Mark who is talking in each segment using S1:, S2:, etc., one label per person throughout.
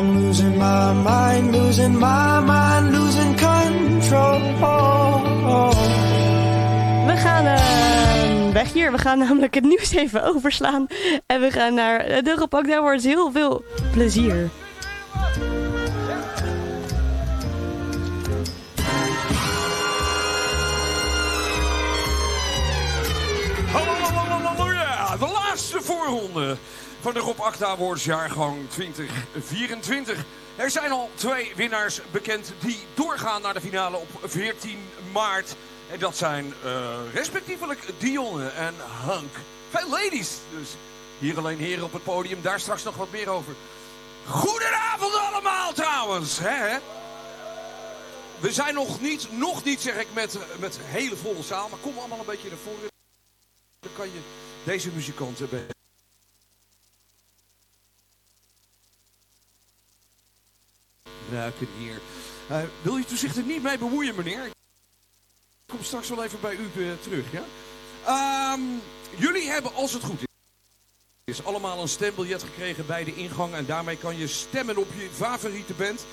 S1: I'm losing my mind, losing my mind, losing control.
S2: We gaan uh, weg hier. We gaan namelijk het nieuws even overslaan. En we gaan naar de Ropak. Daar wordt heel veel plezier.
S3: Halleluja! De laatste voorronde van de Rob Acta Awards jaargang 2024. Er zijn al twee winnaars bekend die doorgaan naar de finale op 14 maart. En dat zijn uh, respectievelijk Dionne en Hank. Veel ladies dus. Hier alleen heren op het podium, daar straks nog wat meer over. Goedenavond allemaal trouwens, hè? We zijn nog niet, nog niet zeg ik, met, met hele volle zaal. Maar kom allemaal een beetje naar voren. Dan kan je deze muzikanten bij ruiken hier. Uh, wil u zich er niet mee bemoeien, meneer? Ik kom straks wel even bij u uh, terug, ja? Um, jullie hebben, als het goed is, allemaal een stembiljet gekregen bij de ingang. En daarmee kan je stemmen op je favoriete band.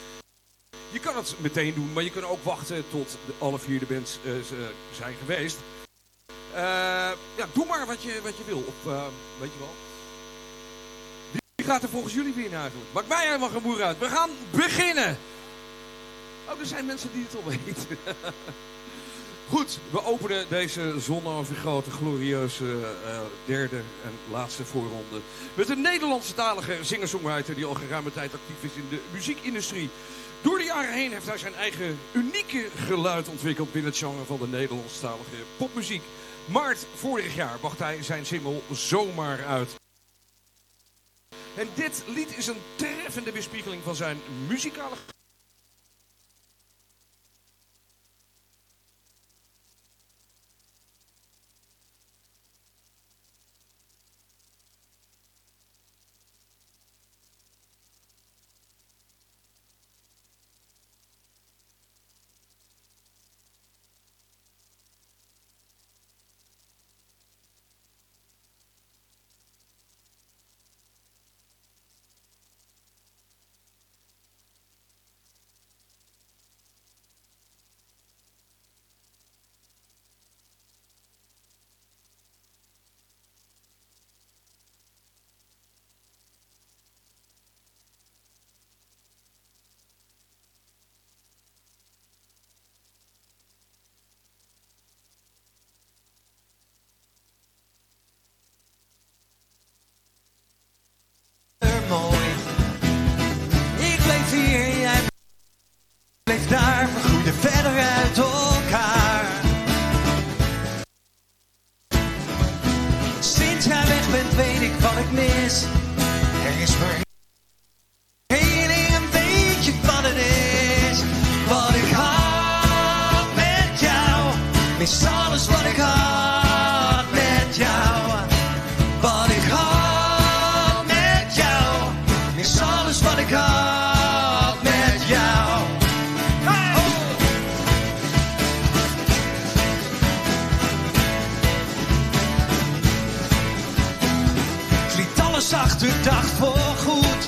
S3: Je kan het meteen doen, maar je kan ook wachten tot alle vier de bands uh, zijn geweest. ja, doe maar wat je, wat je wil. Of, weet je wel. Gaat er volgens jullie winnen eigenlijk? Maakt mij helemaal geen moer uit. We gaan beginnen. Oh, er zijn mensen die het al weten. Goed, we openen deze zonovergrote, glorieuze uh, derde en laatste voorronde. Met een Nederlandse talige singer-songwriter die al geruime tijd actief is in de muziekindustrie. Door de jaren heen heeft hij zijn eigen unieke geluid ontwikkeld binnen het genre van de Nederlandstalige popmuziek. Maart vorig jaar bracht hij zijn single Zomaar uit. En dit lied is een treffende weerspiegeling van zijn muzikale
S4: daar, we zag de dag voorgoed.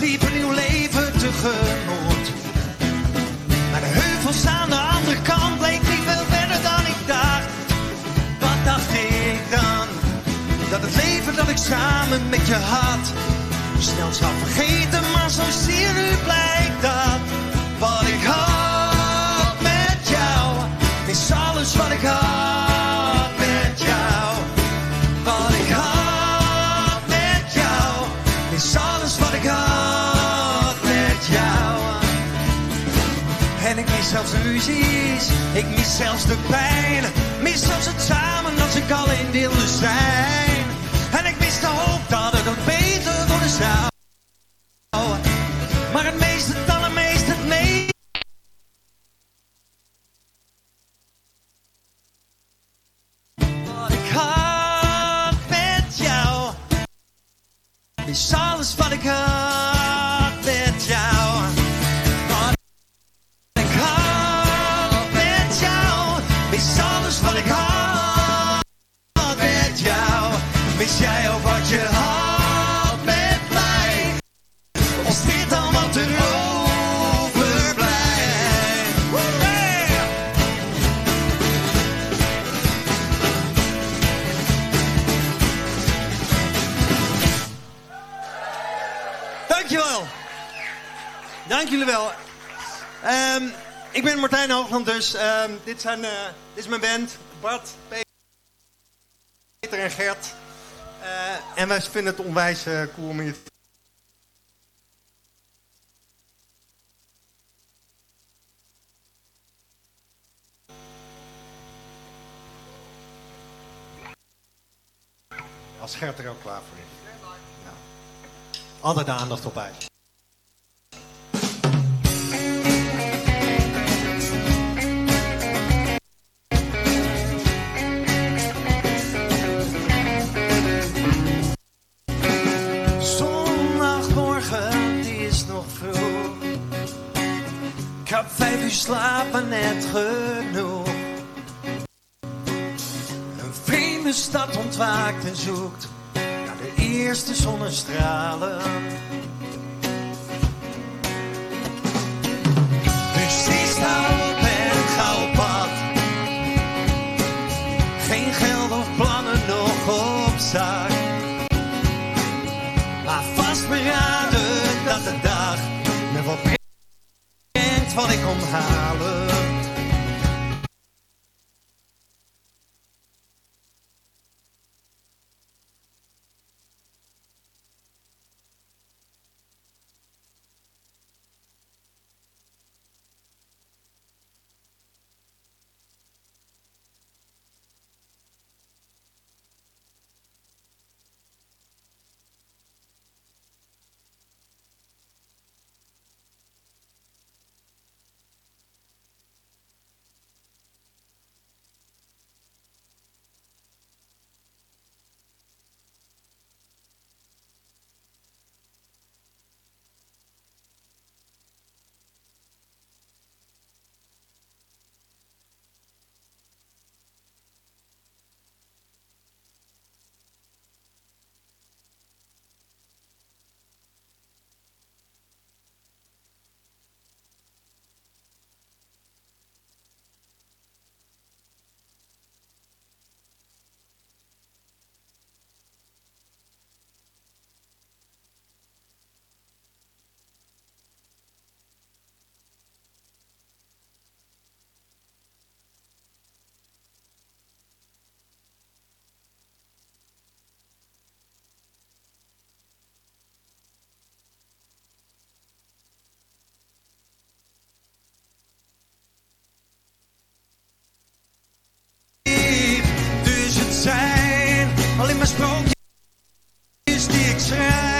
S4: Liep een nieuw leven tegemoet. Maar de heuvels aan de andere kant bleek niet veel verder dan ik dacht. Wat dacht ik dan? Dat het leven dat ik samen met je had. Snel zou vergeten, maar zo zie nu blijkt dat. Wat ik had zelfs ruzies, ik mis zelfs de pijn. Mis zelfs het samen als ik alleen wilde zijn. En ik mis de hoop dat het ook beter worden zou.
S5: Dus. Ehm, dit, zijn, eh, dit is mijn band. Bart, Peter en Gert. Eh, en wij vinden het onwijs eh, cool om hier Als Gert er ook klaar voor is. Nou. Altijd de aandacht op uit.
S4: Zoekt naar de eerste zonnestralen. Maar sprookjes die ik schrijf.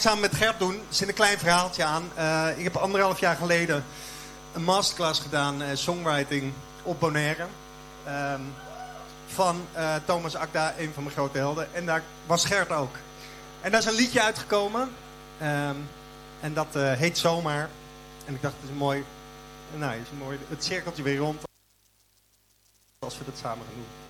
S4: Ik samen met Gert doen. Er zit een klein verhaaltje aan. Eh, ik heb anderhalf jaar geleden een masterclass gedaan, eh, songwriting op Bonaire. Ehm, van eh, Thomas Akda, een van mijn grote helden. En daar was Gert ook. En daar is een liedje uitgekomen. Ehm, en dat heet Zomaar. En ik dacht, het is mooi, nou, het is mooi, het cirkeltje weer rond. Als we dat samen gaan doen.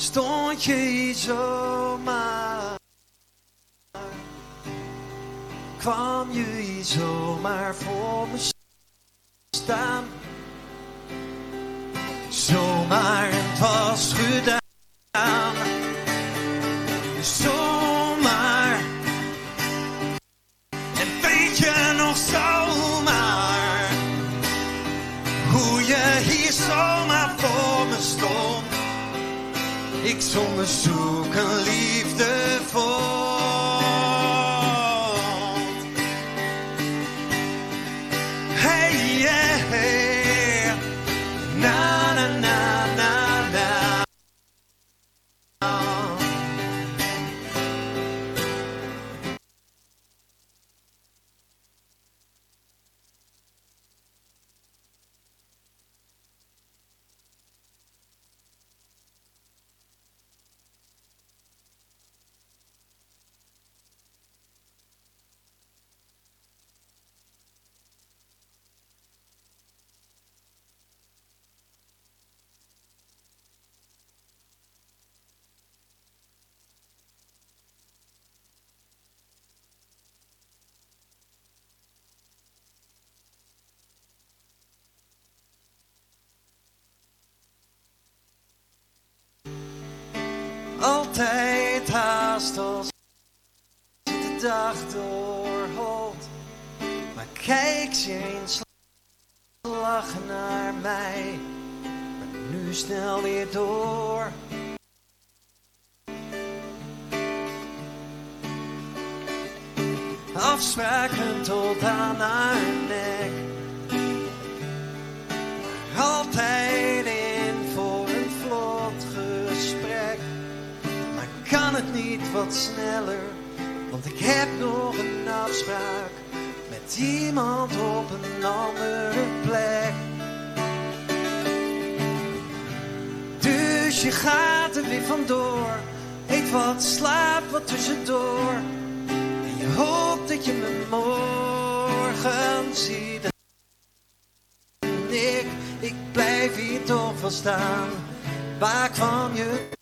S4: Stond je zomaar. Kwam je zomaar voor me Altijd haast als de dag doorholt. Maar kijk ze eens naar mij. Maar nu snel weer door. Afspraken tot aan haar nek. Altijd wat sneller? Want ik heb nog een afspraak met iemand op een andere plek. Dus je gaat er weer vandoor. Eet wat, slaap wat tussendoor. En je hoopt dat je me morgen ziet. En ik, ik blijf hier toch wel staan. Waar kwam je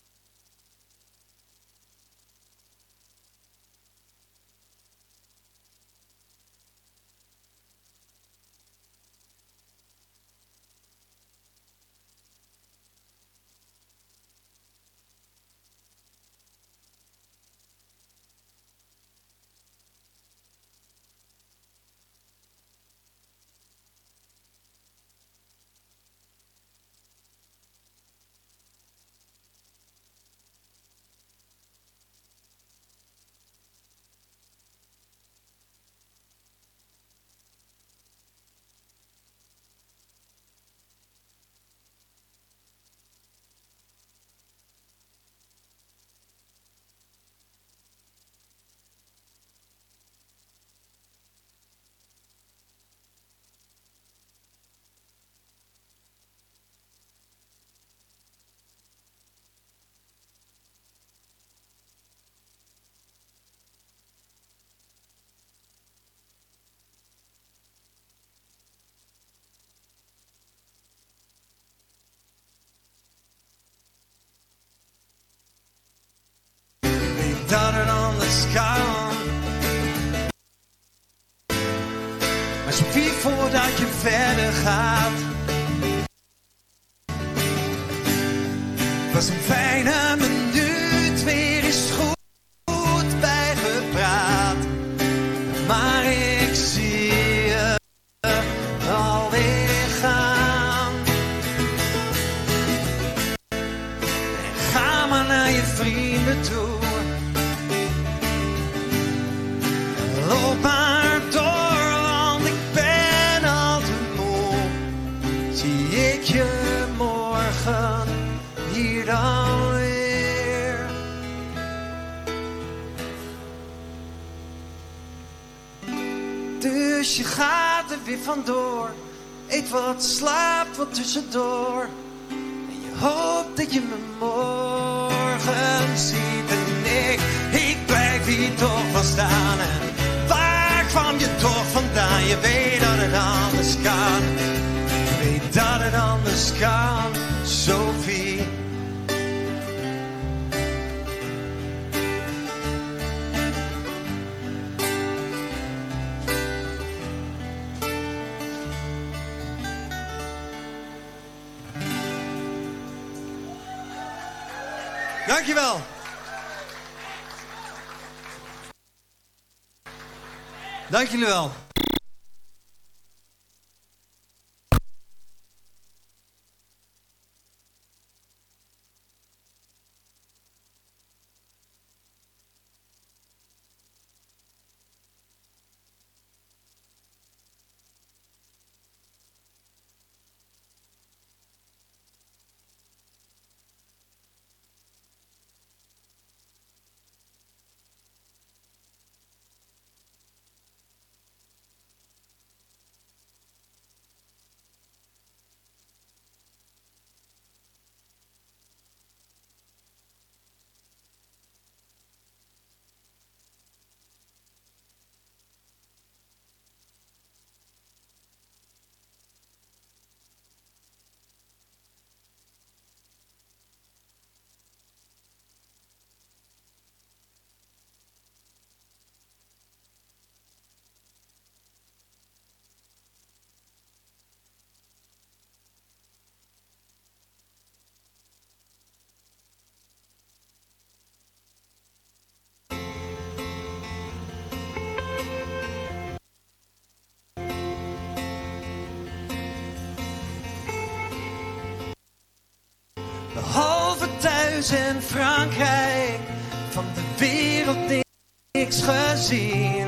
S4: voordat je verder gaat. Je gaat er weer vandoor. Eet wat, slaapt wat tussendoor. En je hoopt dat je me morgen ziet. En ik, ik blijf hier toch wel staan. Waar kwam je toch vandaan? Je weet dat het anders kan. Je weet dat het anders kan,
S5: Dankjewel. Dank jullie wel.
S4: in Frankrijk, van de wereld niks gezien.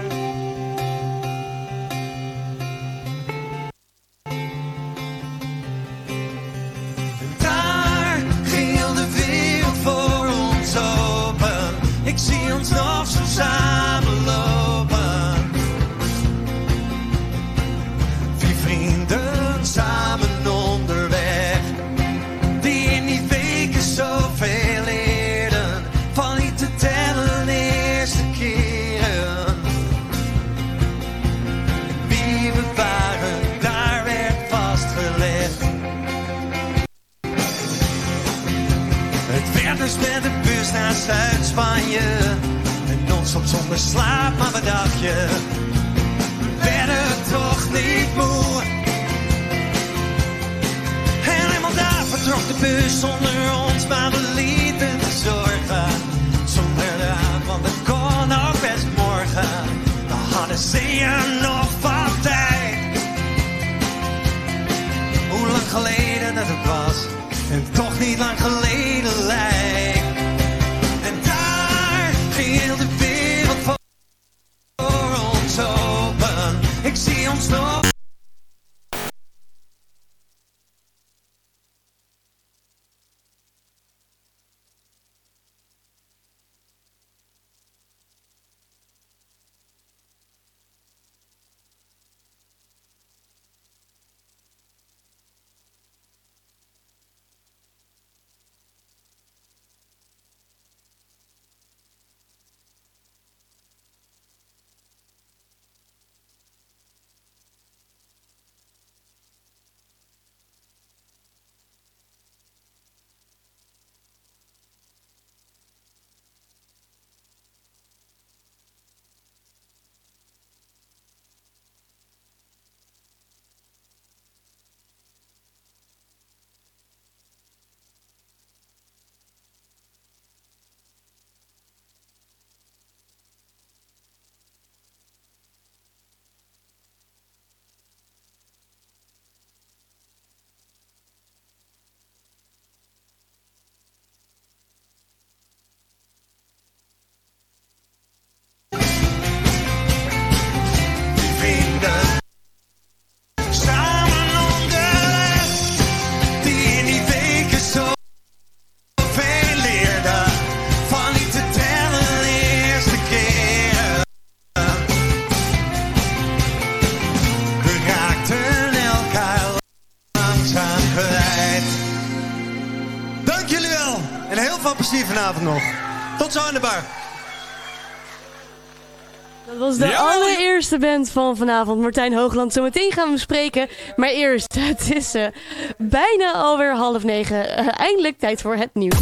S4: nog.
S5: Tot zo aan de bar.
S2: Dat was de allereerste band van vanavond. Martijn Hoogland. Zometeen gaan we spreken. Maar eerst, het is uh, bijna alweer half negen. Eh, eindelijk tijd voor het nieuws.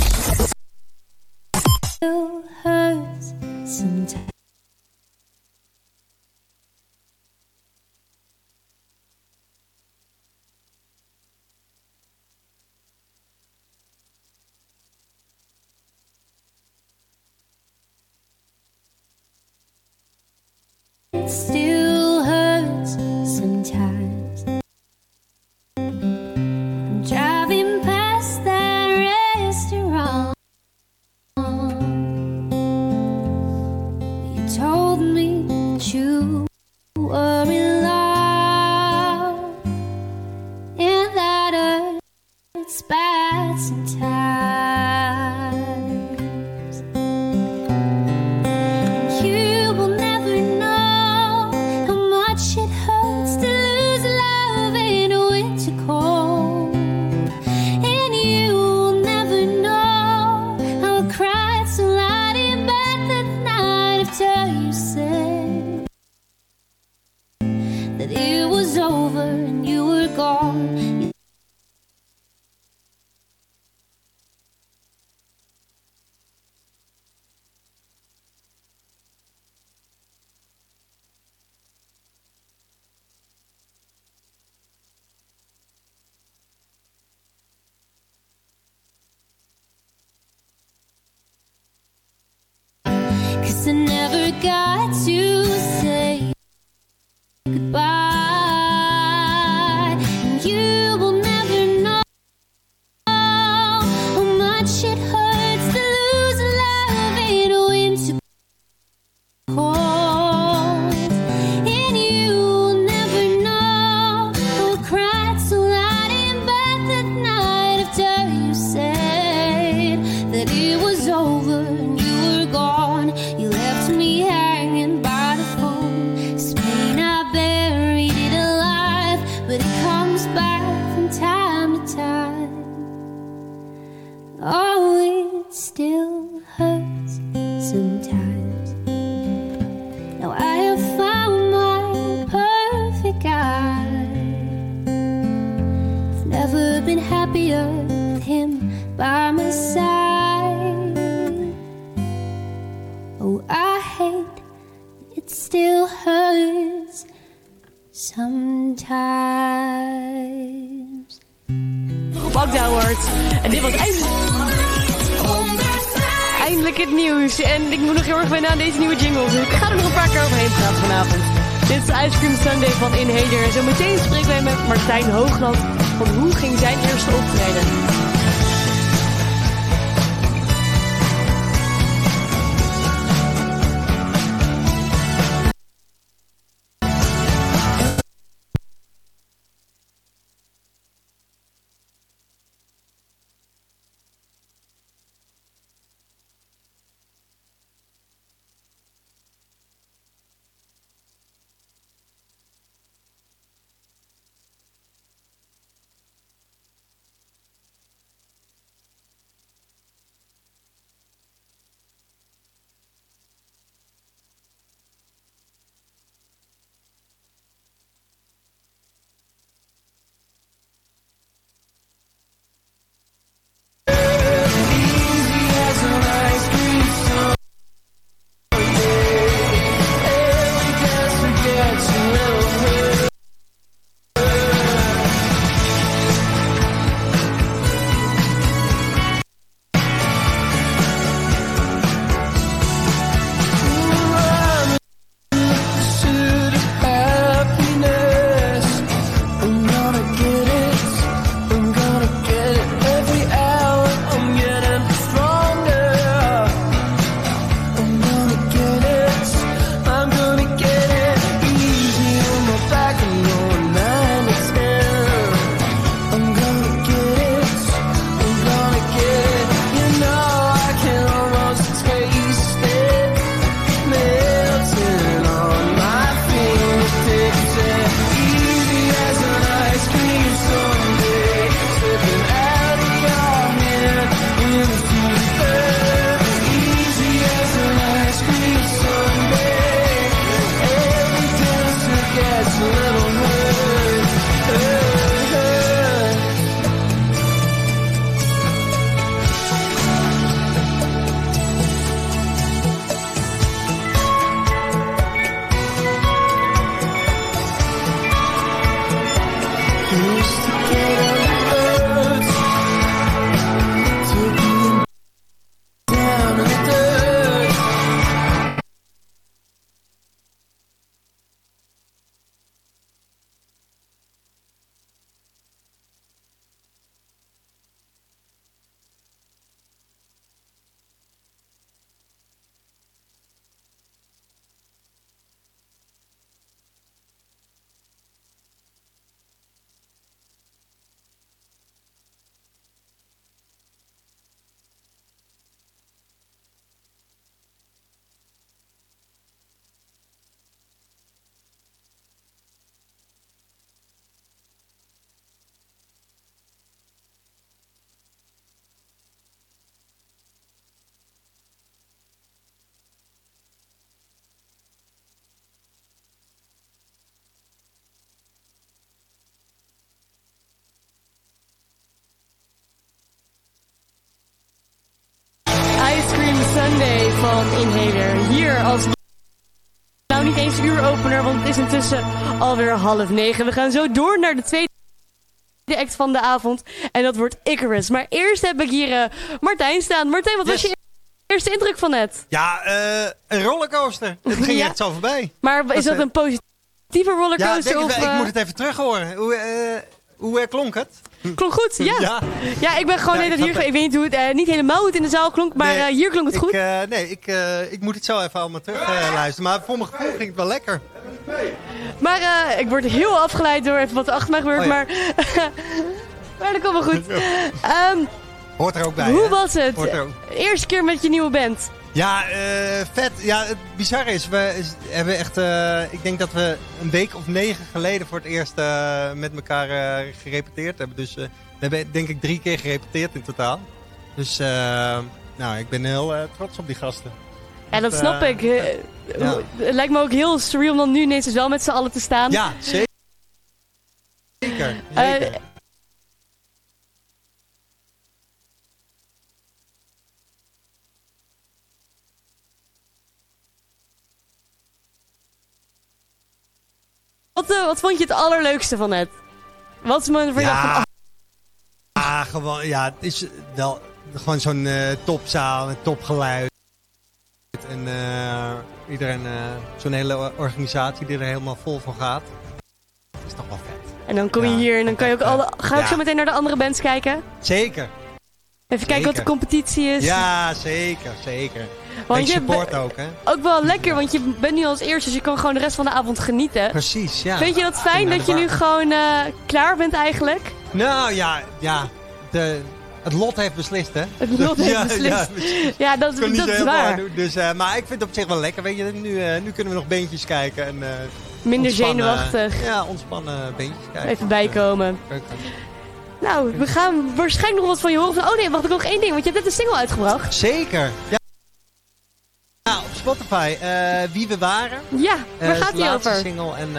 S2: Martijn Hoogland. Uuropener, want het is intussen alweer half negen. We gaan zo door naar de tweede act van de avond. En dat wordt Icarus. Maar eerst heb ik hier eh, Martijn staan. Martijn, wat was je eerste indruk van net?
S4: Ja, eh, een rollercoaster. Het ging
S2: Ja.
S4: echt zo voorbij.
S2: Maar is dat
S4: eh,
S2: een positieve
S4: Ja,
S2: rollercoaster?
S4: ik,
S2: of,
S4: wel. ik
S2: eh,
S4: moet het even terug horen. Hoe, hoe klonk het?
S2: Klonk goed, ja. ja.
S4: Ja.
S2: ik ben gewoon
S4: Ja,
S2: net hier. Ik weet niet hoe het, eh, niet helemaal het in de zaal klonk, maar
S4: Nee,
S2: eh, hier klonk het
S4: ik,
S2: goed.
S4: eh, nee, ik, ik moet het zo even allemaal terug luisteren. Maar voor mijn gevoel ging het wel lekker.
S2: Maar ik word heel afgeleid door even wat er achter mij gebeurt,
S4: Oh ja.
S2: maar, maar dat komt wel goed. Ehm,
S4: Hoort er ook bij.
S2: hoe
S4: hè?
S2: was het?
S4: Hoort er ook.
S2: Eerste keer met je nieuwe band.
S4: Ja, eh, vet. Ja, het bizarre is, we is- hebben echt, eh, ik denk dat we een week of negen geleden voor het eerst eh, met elkaar gerepeteerd hebben. Dus we hebben denk ik drie keer gerepeteerd in totaal. Dus nou, ik ben heel trots op die gasten.
S2: Ja, dat snap ik.
S4: Ja.
S2: Het lijkt me ook heel surreal om dan nu ineens dus wel met z'n allen te staan.
S4: Ja, zeker. Zeker.
S2: Wat, eh, wat vond je het allerleukste van het? Wat is mijn voor je dacht van,
S4: ja, gewoon, ja, het is wel gewoon zo'n eh, topzaal met topgeluid. En eh, iedereen, zo'n hele organisatie die er helemaal vol voor gaat. Dat is toch wel vet.
S2: En dan kom je
S4: Ja,
S2: hier en dan kan je ook
S4: eh,
S2: ga ik
S4: ja.
S2: zo meteen naar de andere bands kijken.
S4: Zeker.
S2: Even kijken wat de competitie is.
S4: Ja, zeker, zeker.
S2: Want
S4: Beetje
S2: je
S4: support ook, hè?
S2: ook wel lekker, want je bent nu als eerste, dus je kan gewoon de rest van de avond genieten.
S4: Precies, ja.
S2: Vind je dat fijn dat je nu gewoon eh, klaar bent eigenlijk?
S4: Nou ja, ja. De, het lot heeft beslist, hè?
S2: Het lot heeft
S4: Ja,
S2: beslist.
S4: Ja,
S2: dat, dat is
S4: helemaal
S2: waar.
S4: doen. Dus, eh, maar ik vind het op zich wel lekker. Weet je, nu, eh, nu kunnen we nog beentjes kijken. En,
S2: Minder zenuwachtig.
S4: Ja, ontspannen beentjes kijken.
S2: Even bijkomen. Nou, we gaan waarschijnlijk nog wat van je horen. Van, oh nee, wacht, ik nog één ding. Want je hebt net een single uitgebracht.
S4: Zeker. Ja. Spotify. eh, Wie we waren.
S2: Ja,
S4: Eh,
S2: waar
S4: is
S2: gaat die over?
S4: single. En,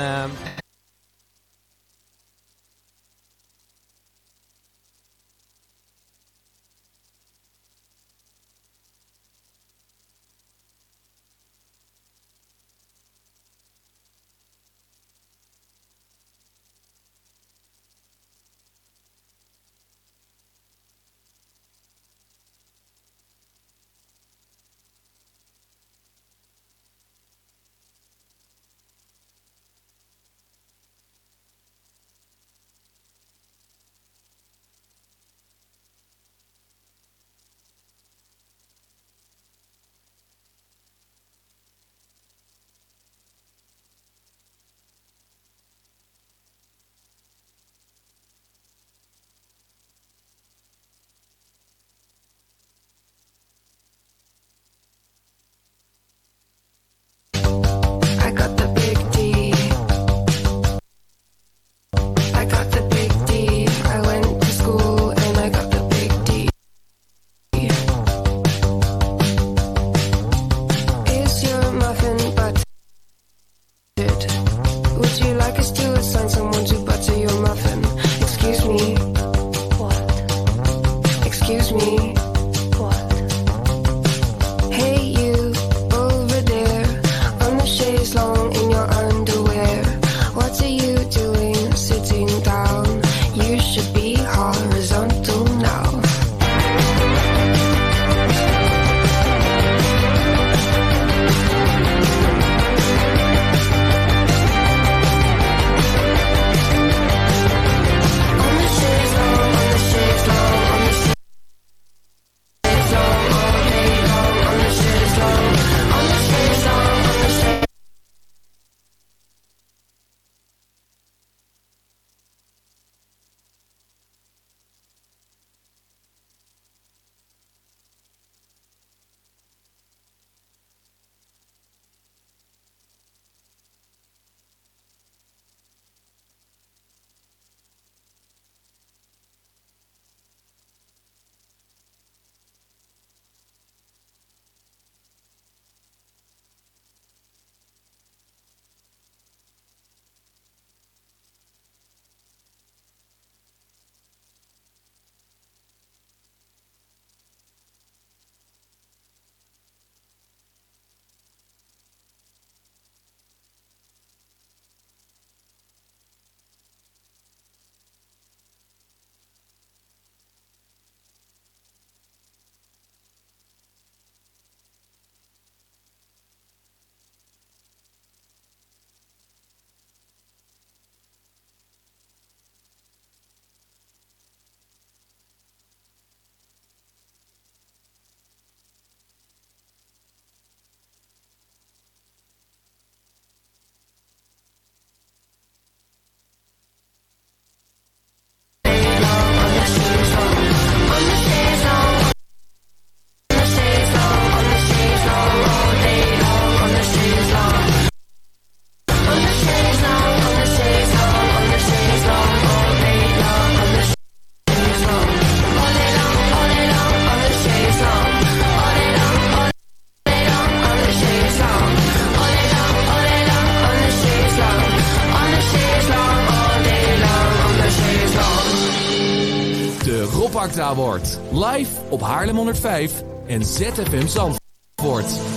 S6: Live op Haarlem 105 en ZFM Zandvoort.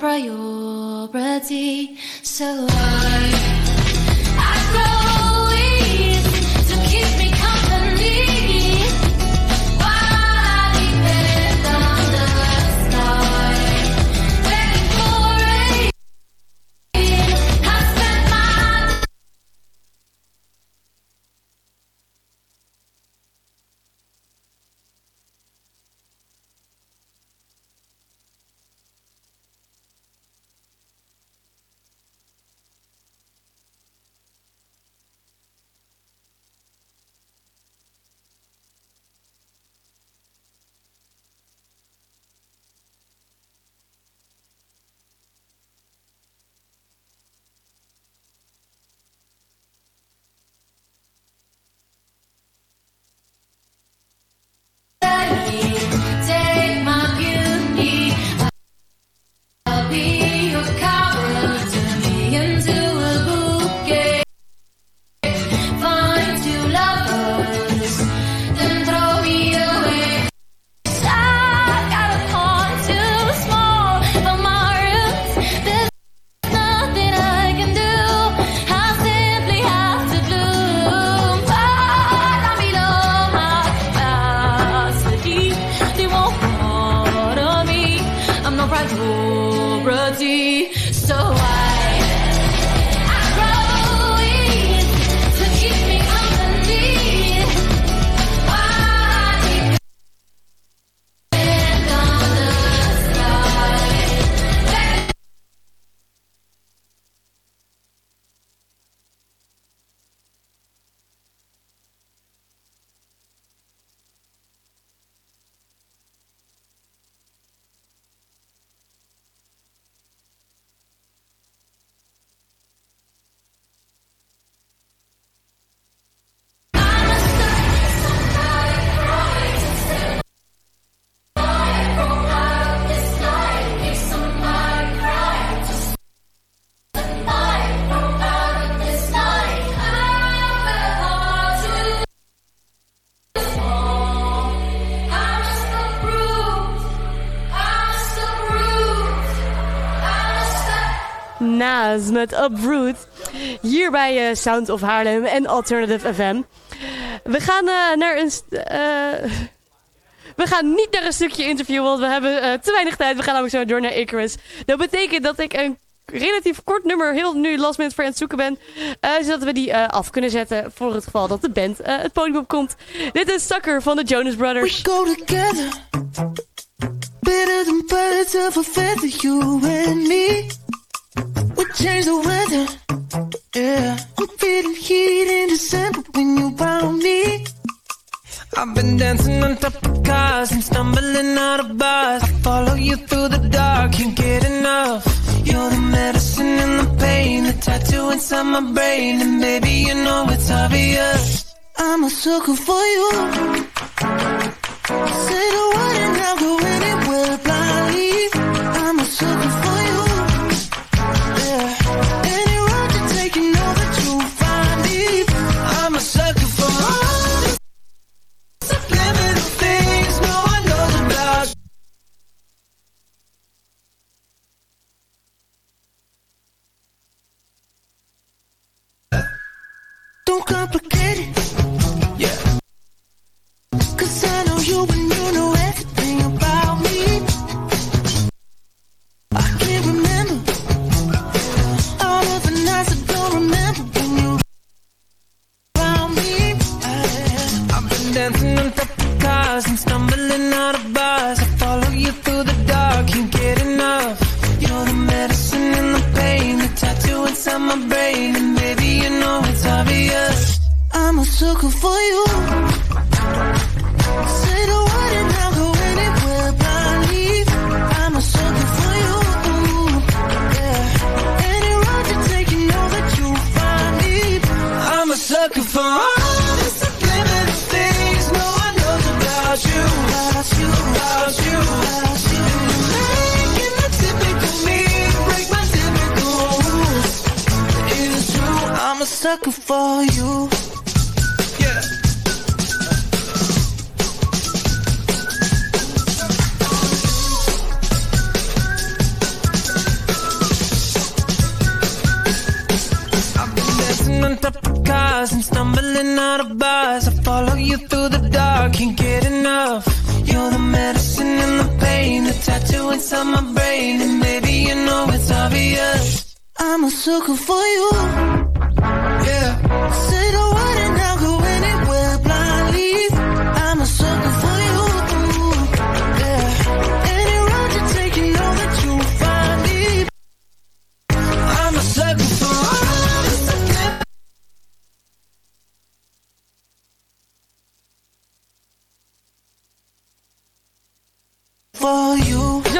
S7: Priority, so I.
S2: Met Uproot. Hier bij eh, Sound of Haarlem en Alternative FM. We gaan eh, naar een... eh, we gaan niet naar een stukje interview, want we hebben te weinig tijd. We gaan namelijk zo door naar Icarus. Dat betekent dat ik een relatief kort nummer heel nu last minute voor aan het zoeken ben. zodat we die af kunnen zetten voor het geval dat de band het podium opkomt. Dit is Sucker van de Jonas Brothers.
S1: go together. Better than birds of a feather, you and me. We change the weather. Yeah, I'm feeling heat in December when you found me.
S8: I've been dancing on top of cars and stumbling out of bars. I follow you through the dark, can't get enough. You're the medicine and the pain, the tattoo inside my brain, and baby you know it's obvious.
S1: I'm a sucker for you. Say the word and I'll go anywhere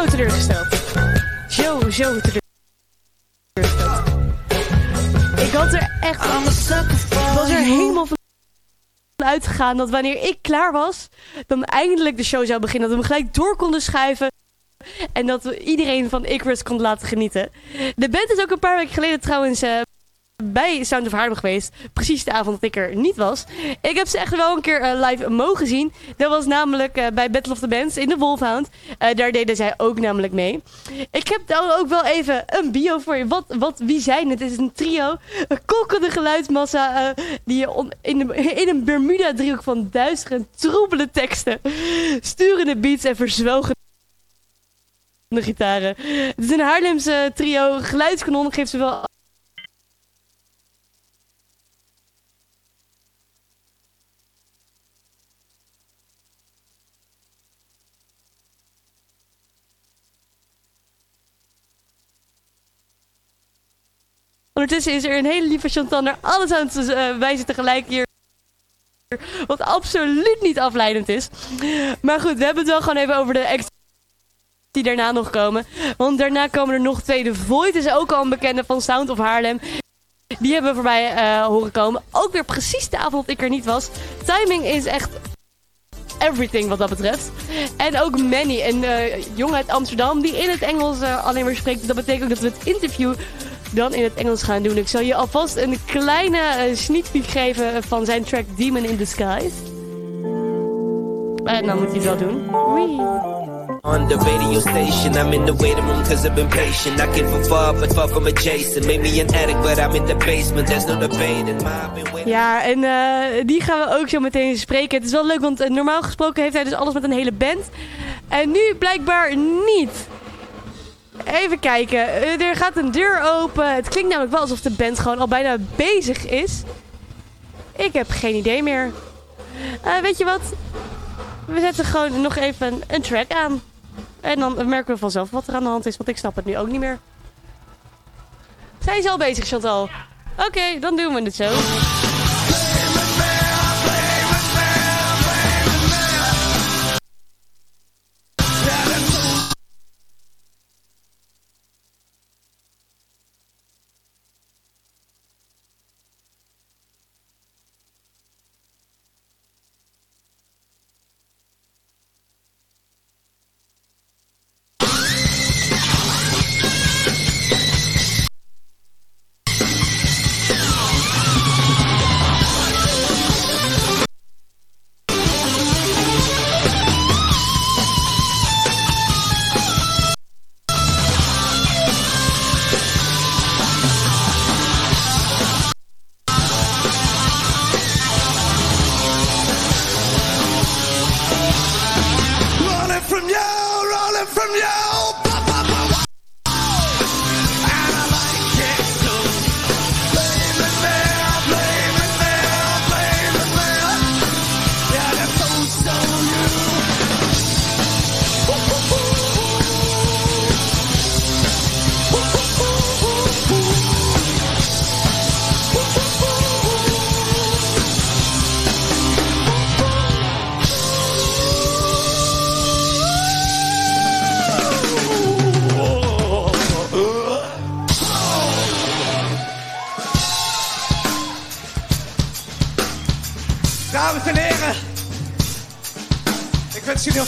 S2: Zo teleurgesteld. Zo, zo teleurgesteld. Ik had er echt... Ik was er helemaal van uitgegaan dat wanneer ik klaar was, dan eindelijk de show zou beginnen. Dat we hem gelijk door konden schuiven. En dat we iedereen van Icarus kon laten genieten. De band is ook een paar weken geleden trouwens eh, bij Sound of Haarlem geweest. Precies de avond dat ik er niet was. Ik heb ze echt wel een keer eh, live mogen zien. Dat was namelijk eh, bij Battle of the Bands in de Wolfhound. Eh, daar deden zij ook namelijk mee. Ik heb dan ook wel even een bio voor je. Wat, wat, wie zijn het? Het is een trio. Een kokkende geluidsmassa die in, de, in een Bermuda-driehoek van duistere en troebele teksten, sturende beats en verzwelgende gitaren. Het is een Haarlemse trio. Geluidskanon geeft zowel Ondertussen is er een hele lieve Chantal naar alles aan het eh, wijzen tegelijk hier. Wat absoluut niet afleidend is. Maar goed, we hebben het wel gewoon even over de ex die daarna nog komen. Want daarna komen er nog twee. De Void is ook al een bekende van Sound of Haarlem. Die hebben we voorbij eh, horen komen. Ook weer precies de avond dat ik er niet was. Timing is echt everything wat dat betreft. En ook Manny, een eh, jongen uit Amsterdam die in het Engels alleen maar spreekt. Dat betekent ook dat we het interview dan in het Engels gaan doen. Ik zal je alvast een kleine eh, sneak peek geven van zijn track Demon in Disguise. En dan moet hij het wel doen. Wee.
S9: On the radio station, I'm in the waiting room cause I've been patient. I came from far, but far from adjacent. Made me an addict, but I'm in the basement. There's no debating.
S2: Ja, en eh, die gaan we ook zo meteen spreken. Het is wel leuk, want eh, normaal gesproken heeft hij dus alles met een hele band. En nu blijkbaar niet. Even kijken. Eh, er gaat een deur open. Het klinkt namelijk wel alsof de band gewoon al bijna bezig is. Ik heb geen idee meer. Eh, weet je wat? We zetten gewoon nog even een, track aan. En dan merken we vanzelf wat er aan de hand is, want ik snap het nu ook niet meer. Zijn ze al bezig, Chantal? Oké, dan doen we het zo.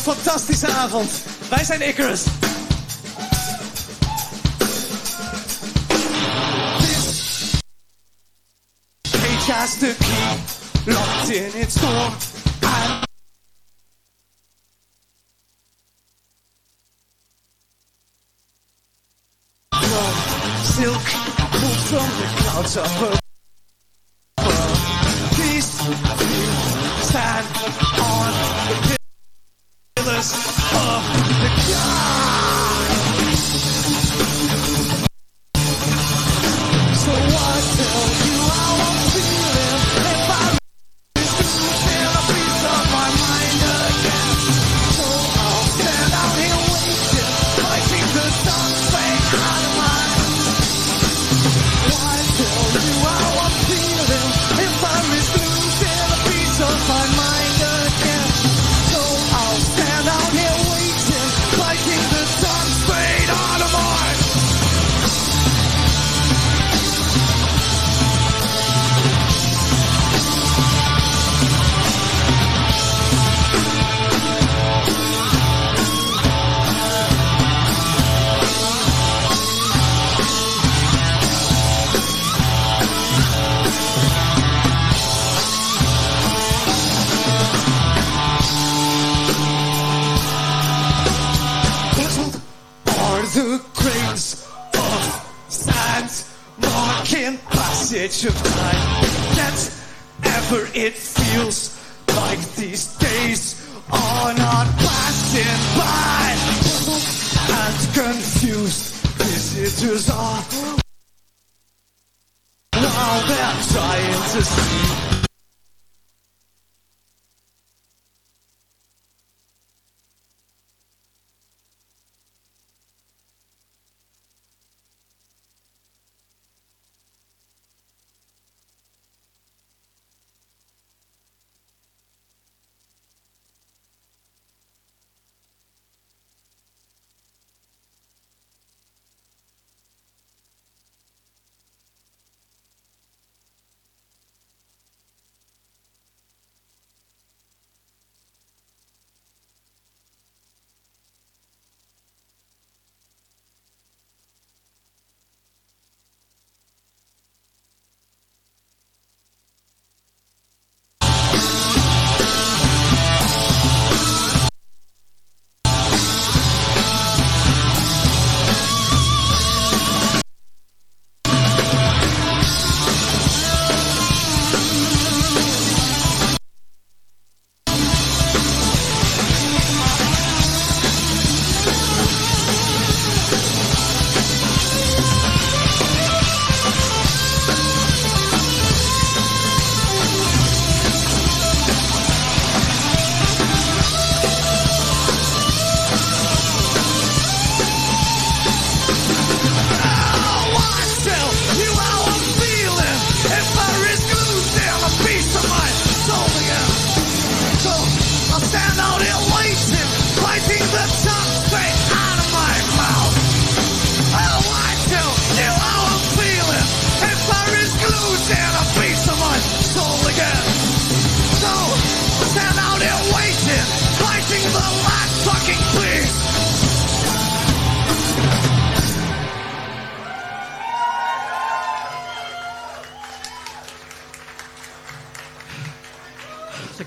S10: Fantastische avond. Wij zijn Icarus. Hey, just the key, locked in its door. And silk pulled from the clouds above. Peace, passage of time. That ever it feels like these days are not passing by. And confused visitors are while they're trying to see.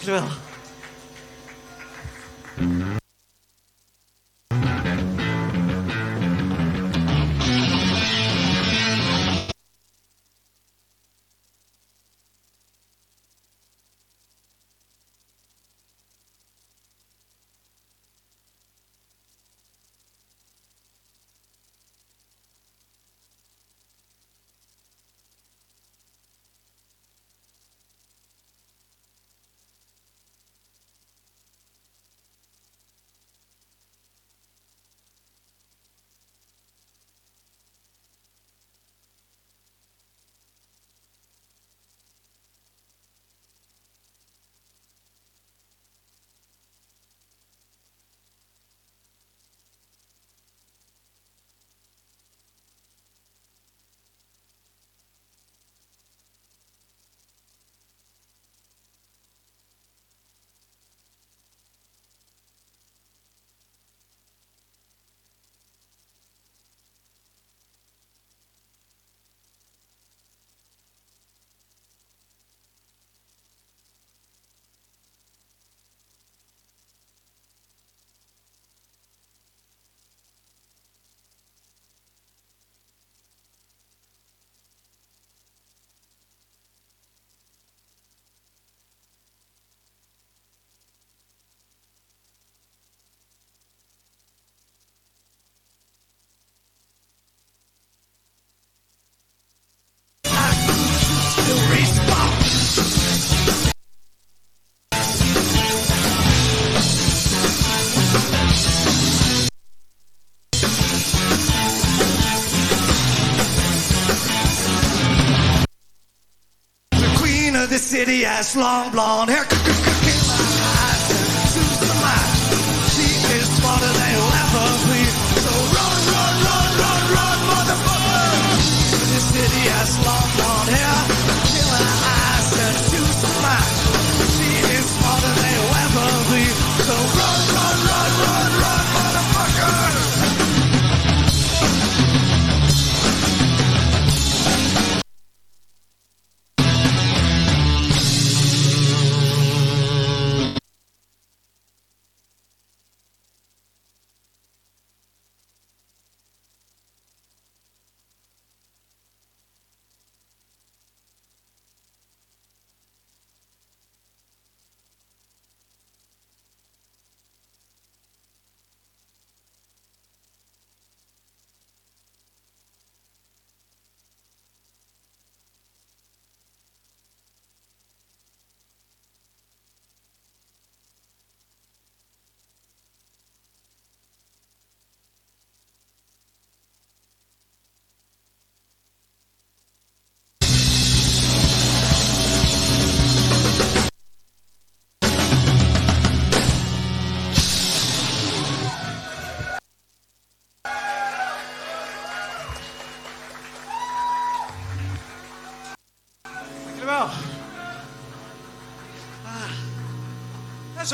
S10: Dankjewel. Yes, long blonde hair.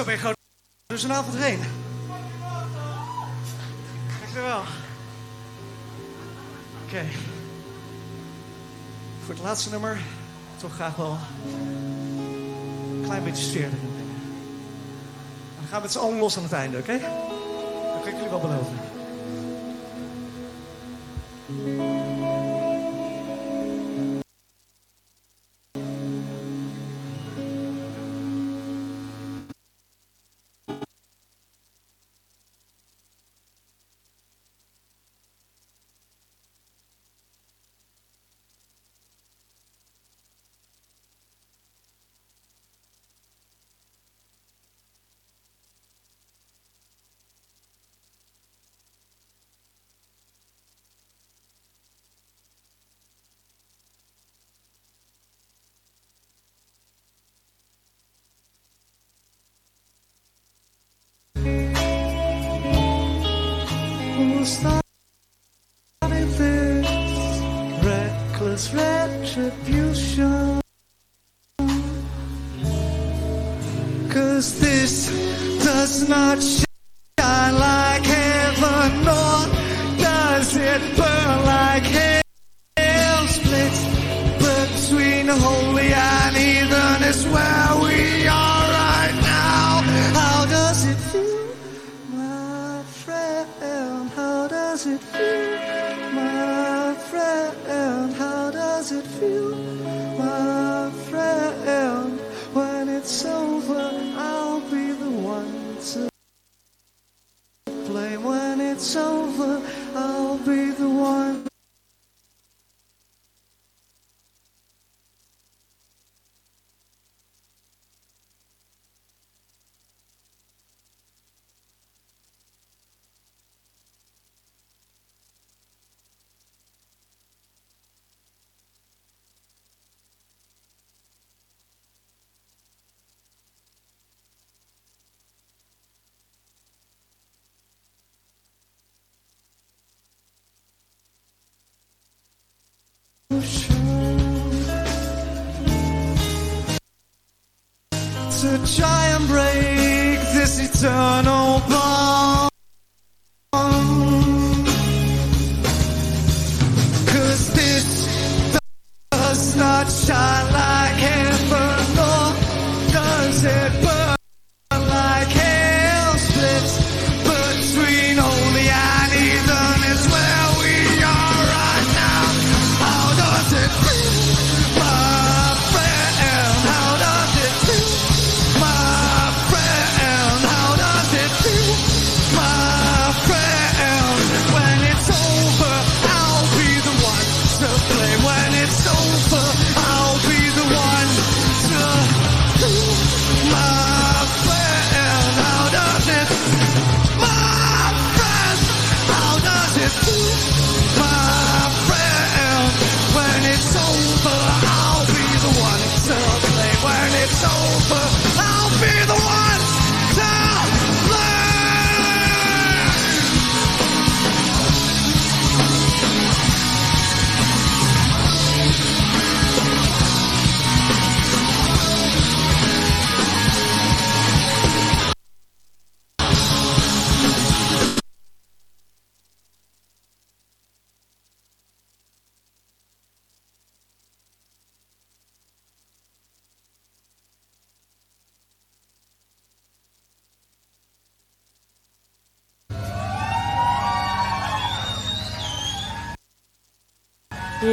S10: Zo ben je gewoon dus een avond heen. Dankjewel. Oké. Voor het laatste nummer toch graag wel een klein beetje sfeer brengen. En we gaan met z'n allen los aan het einde, oké? Dat kan ik jullie wel beloven. Reckless retribution? Cause this does not shine like heaven, nor does it burn like hell splits between holy and heathen is where we are right now. How does it feel, my friend? How does it feel, it feel,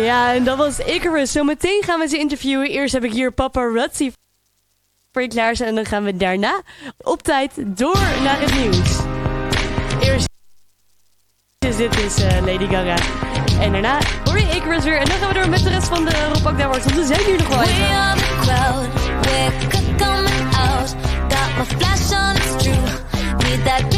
S2: Ja, en dat was Icarus. Zometeen gaan we ze interviewen. Eerst heb ik hier papa Rutsy voor je klaar zijn En dan gaan we daarna op tijd door naar het nieuws. Eerst is dit is Lady Gaga. En daarna hoor je Icarus weer. En dan gaan we door met de rest van de Robak Daar Want we zijn hier nog wel. We
S11: are the crowd. We're coming out. Got my flash on, it's true.